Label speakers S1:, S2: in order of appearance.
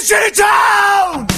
S1: 继续找。